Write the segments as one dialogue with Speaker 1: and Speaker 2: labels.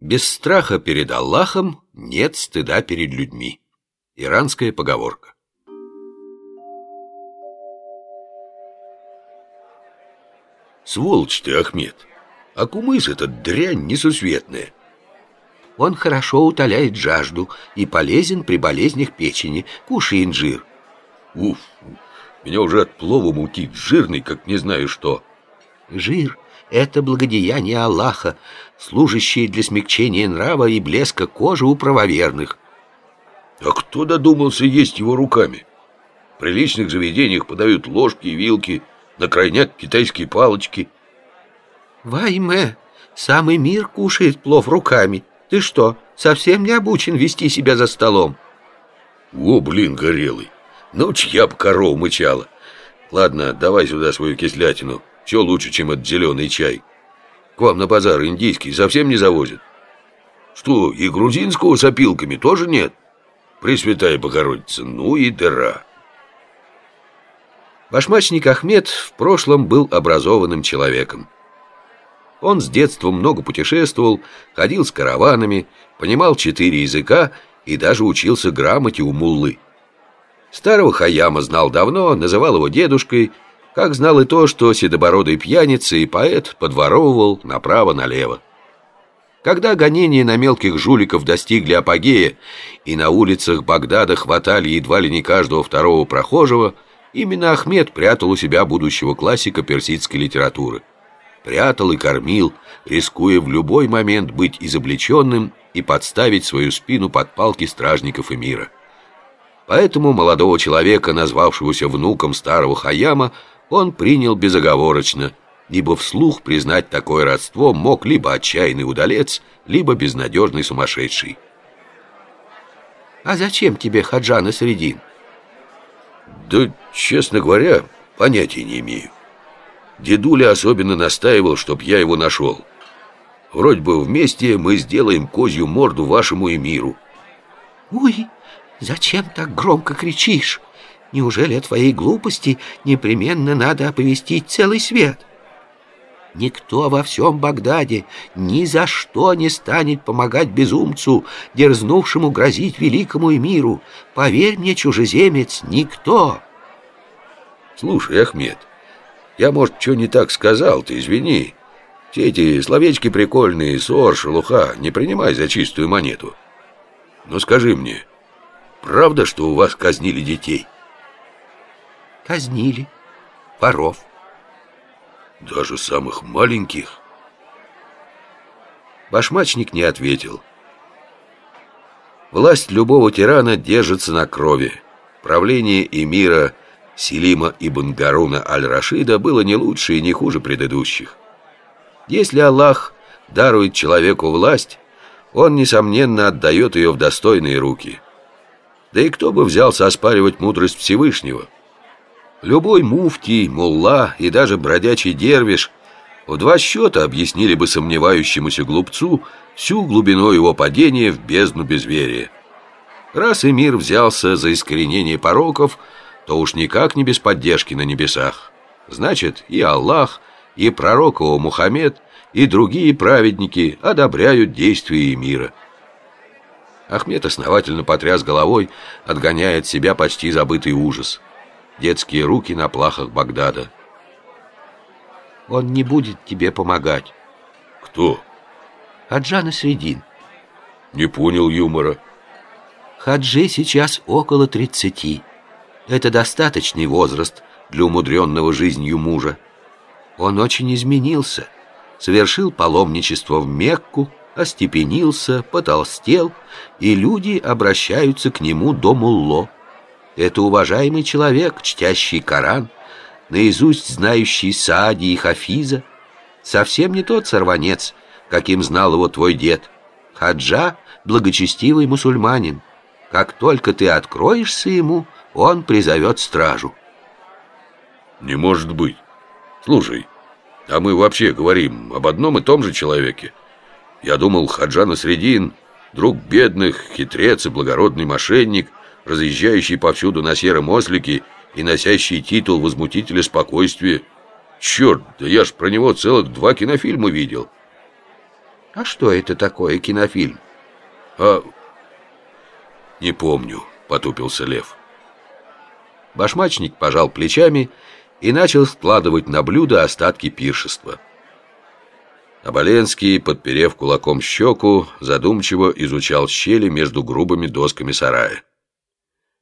Speaker 1: Без страха перед Аллахом нет стыда перед людьми. Иранская поговорка.
Speaker 2: Сволочь ты, Ахмед. А кумыс этот дрянь несусветная.
Speaker 3: Он хорошо утоляет жажду и полезен при болезнях печени. Кушай инжир.
Speaker 2: Уф, меня уже от плова мутит, жирный, как не знаю что.
Speaker 3: Жир — это благодеяние Аллаха, служащее для смягчения нрава и блеска кожи у правоверных.
Speaker 2: А кто додумался есть его руками? В приличных заведениях подают ложки и вилки, на крайняк китайские палочки.
Speaker 3: Вайме, самый мир кушает плов руками. Ты что, совсем не обучен вести себя за столом?
Speaker 2: О, блин, горелый. Ну, чья бы корова мычала. Ладно, давай сюда свою кислятину. Все лучше, чем этот зеленый чай. К вам на базар индийский совсем не завозят? Что, и грузинского с опилками тоже нет? Пресвятая Богородица, ну и дыра.
Speaker 1: Башмачник Ахмед в прошлом был образованным человеком. Он с детства много путешествовал, ходил с караванами, понимал четыре языка и даже учился грамоте у муллы. Старого Хаяма знал давно, называл его дедушкой – как знал и то, что седобородый пьяница и поэт подворовывал направо-налево. Когда гонения на мелких жуликов достигли апогея и на улицах Багдада хватали едва ли не каждого второго прохожего, именно Ахмед прятал у себя будущего классика персидской литературы. Прятал и кормил, рискуя в любой момент быть изобличенным и подставить свою спину под палки стражников эмира. Поэтому молодого человека, назвавшегося внуком старого Хаяма, он принял безоговорочно, ибо вслух признать такое родство мог либо отчаянный удалец, либо безнадежный сумасшедший.
Speaker 3: «А зачем тебе Хаджана Средин?»
Speaker 2: «Да, честно говоря, понятия не имею. Дедуля особенно настаивал, чтоб я его нашел. Вроде бы вместе мы сделаем козью морду вашему эмиру».
Speaker 3: «Ой, зачем так громко кричишь?» Неужели о твоей глупости непременно надо оповестить целый свет? Никто во всем Багдаде ни за что не станет помогать безумцу, дерзнувшему грозить великому миру. Поверь мне, чужеземец, никто.
Speaker 2: Слушай, Ахмед, я, может, что не так сказал, ты извини. Все эти словечки прикольные, ссор, шелуха, не принимай за чистую монету. Но скажи мне, правда, что у вас казнили детей?»
Speaker 3: Казнили воров.
Speaker 2: Даже самых маленьких?
Speaker 1: Башмачник не ответил. Власть любого тирана держится на крови. Правление эмира Селима ибн Гаруна аль-Рашида было не лучше и не хуже предыдущих. Если Аллах дарует человеку власть, он, несомненно, отдает ее в достойные руки. Да и кто бы взялся оспаривать мудрость Всевышнего – Любой муфтий, мулла и даже бродячий дервиш в два счета объяснили бы сомневающемуся глупцу всю глубину его падения в бездну безверия. Раз и мир взялся за искоренение пороков, то уж никак не без поддержки на небесах. Значит, и Аллах, и пророк его Мухаммед, и другие праведники одобряют действия мира. Ахмед основательно потряс головой, отгоняя от себя почти забытый ужас – детские руки на плахах Багдада.
Speaker 3: Он не будет тебе помогать.
Speaker 2: Кто?
Speaker 3: Хаджана Средин.
Speaker 2: Не понял юмора.
Speaker 3: Хаджи сейчас около тридцати. Это достаточный возраст для умудренного жизнью мужа. Он очень изменился, совершил паломничество в Мекку, остепенился, потолстел, и люди обращаются к нему до мулло. Это уважаемый человек, чтящий Коран, наизусть знающий Саади и Хафиза. Совсем не тот сорванец, каким знал его твой дед. Хаджа — благочестивый мусульманин. Как только ты откроешься ему, он призовет стражу.
Speaker 2: Не может быть. Слушай, а мы вообще говорим об одном и том же человеке. Я думал, Хаджа Насредин, друг бедных, хитрец и благородный мошенник, разъезжающий повсюду на сером ослике и носящий титул возмутителя спокойствия. Черт, да я ж про него целых два кинофильма видел.
Speaker 3: А что это такое кинофильм?
Speaker 2: А... Не помню, потупился Лев.
Speaker 1: Башмачник пожал плечами и начал складывать на блюдо остатки пиршества. Оболенский, подперев кулаком щеку, задумчиво изучал щели между грубыми досками сарая.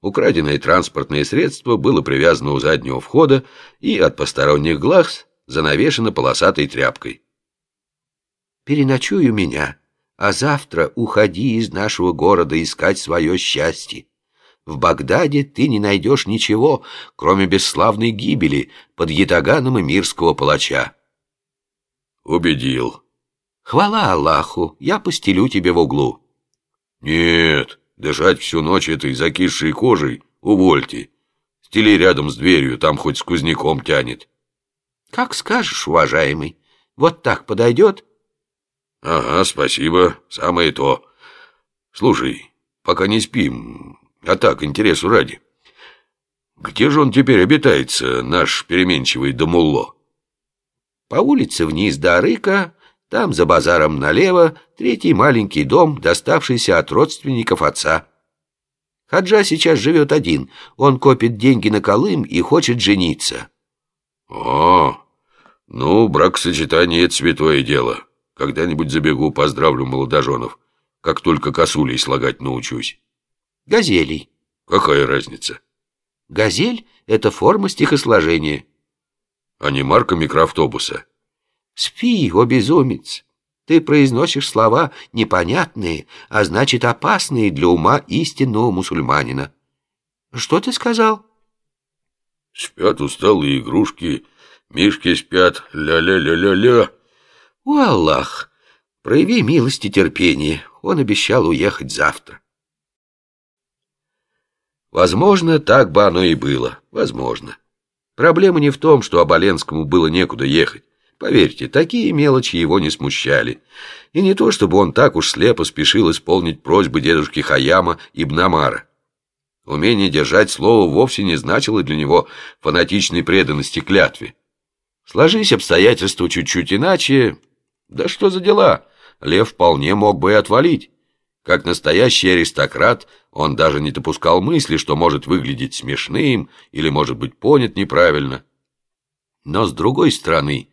Speaker 1: Украденное транспортное средство было привязано у заднего входа и от посторонних глаз занавешено полосатой тряпкой.
Speaker 3: «Переночуй у меня, а завтра уходи из нашего города искать свое счастье. В Багдаде ты не найдешь ничего, кроме бесславной гибели под ятаганом мирского палача».
Speaker 2: «Убедил».
Speaker 3: «Хвала Аллаху, я постелю тебе в углу».
Speaker 2: «Нет, дышать всю ночь этой закисшей кожей увольте. Стели рядом с дверью, там хоть сквозняком тянет».
Speaker 3: «Как скажешь, уважаемый. Вот так подойдет?»
Speaker 2: «Ага, спасибо, самое то. Слушай, пока не спим, а так, интересу ради. Где же он теперь обитается, наш переменчивый Дамулло?»
Speaker 3: По улице вниз до Арыка, там за базаром налево, третий маленький дом, доставшийся от родственников отца. Хаджа сейчас живет один, он копит деньги на Колым и хочет жениться.
Speaker 2: О, ну, бракосочетание — это святое дело. Когда-нибудь забегу, поздравлю молодоженов, как только косулей слагать научусь.
Speaker 3: Газелей.
Speaker 2: Какая разница?
Speaker 3: Газель — это форма стихосложения
Speaker 2: а не марка микроавтобуса.
Speaker 3: Спи, о безумец! Ты произносишь слова непонятные, а значит опасные для ума истинного мусульманина. Что ты сказал?
Speaker 2: Спят усталые игрушки, мишки спят, ля-ля-ля-ля-ля.
Speaker 3: О, Аллах, прояви милость и терпение, он обещал уехать завтра.
Speaker 1: Возможно, так бы оно и было, возможно. Проблема не в том, что Оболенскому было некуда ехать. Поверьте, такие мелочи его не смущали. И не то, чтобы он так уж слепо спешил исполнить просьбы дедушки Хаяма и Бнамара. Умение держать слово вовсе не значило для него фанатичной преданности клятве. Сложись обстоятельства чуть-чуть иначе... Да что за дела? Лев вполне мог бы и отвалить. Как настоящий аристократ, он даже не допускал мысли, что может выглядеть смешным или может быть понят неправильно. Но с другой стороны,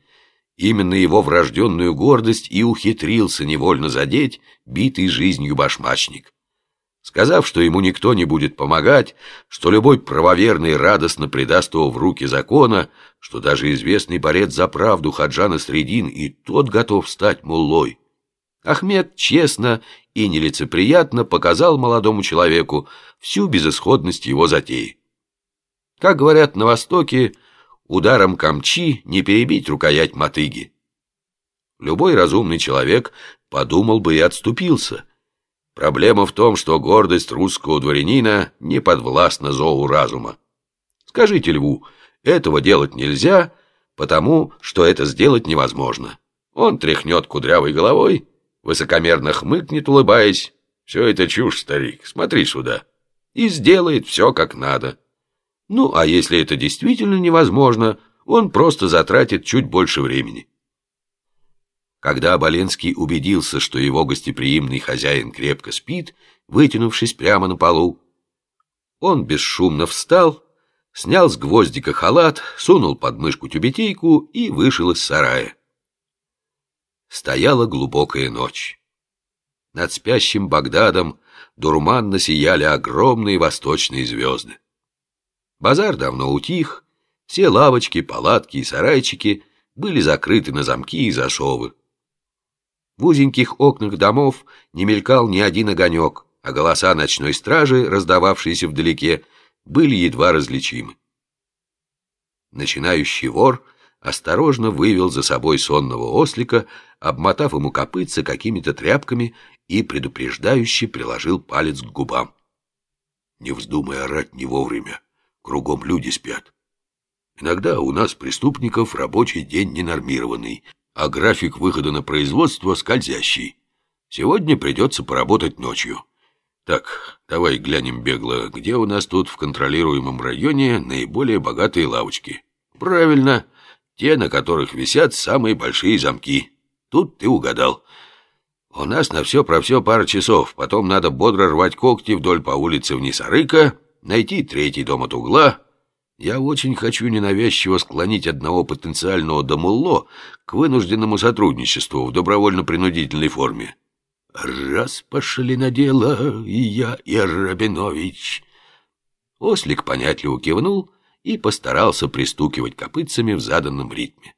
Speaker 1: именно его врожденную гордость и ухитрился невольно задеть битый жизнью башмачник. Сказав, что ему никто не будет помогать, что любой правоверный радостно предаст его в руки закона, что даже известный борец за правду Хаджана Средин и тот готов стать муллой. Ахмед честно и нелицеприятно показал молодому человеку всю безысходность его затеи. Как говорят на Востоке, ударом камчи не перебить рукоять мотыги. Любой разумный человек подумал бы и отступился. Проблема в том, что гордость русского дворянина не подвластна зову разума. Скажите льву, этого делать нельзя, потому что это сделать невозможно. Он тряхнет кудрявой головой высокомерно хмыкнет, улыбаясь. «Все это чушь, старик, смотри сюда». И сделает все как надо. Ну, а если это действительно невозможно, он просто затратит чуть больше времени. Когда Оболенский убедился, что его гостеприимный хозяин крепко спит, вытянувшись прямо на полу, он бесшумно встал, снял с гвоздика халат, сунул под мышку тюбетейку и вышел из сарая. Стояла глубокая ночь. Над спящим Багдадом дурманно сияли огромные восточные звезды. Базар давно утих, все лавочки, палатки и сарайчики были закрыты на замки и засовы. В узеньких окнах домов не мелькал ни один огонек, а голоса ночной стражи, раздававшиеся вдалеке, были едва различимы. Начинающий вор осторожно вывел за собой сонного ослика, обмотав ему копытца какими-то тряпками и предупреждающе приложил палец к губам. «Не вздумай орать не вовремя, кругом люди спят. Иногда у нас, преступников, рабочий день ненормированный, а график выхода на производство скользящий. Сегодня придется поработать ночью. Так, давай глянем бегло, где у нас тут в контролируемом районе наиболее богатые лавочки. Правильно, те, на которых висят самые большие замки. Тут ты угадал. У нас на все про все пара часов. Потом надо бодро рвать когти вдоль по улице вниз Арыка, найти третий дом от угла. Я очень хочу ненавязчиво склонить одного потенциального домулло к вынужденному сотрудничеству в добровольно-принудительной форме. Раз пошли на дело, и я, и Рабинович. Ослик понятливо кивнул и постарался пристукивать копытцами в заданном ритме.